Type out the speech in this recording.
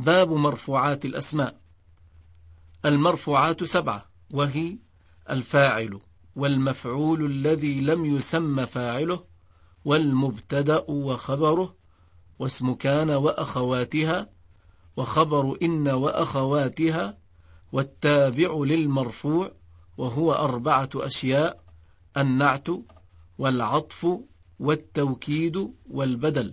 باب مرفوعات الأسماء. المرفوعات سبعة وهي الفاعل والمفعول الذي لم يسمى فاعله والمبتدأ وخبره واسم كان وأخواتها وخبر إن وأخواتها والتابع للمرفوع وهو أربعة أشياء النعت والعطف والتوكيد والبدل.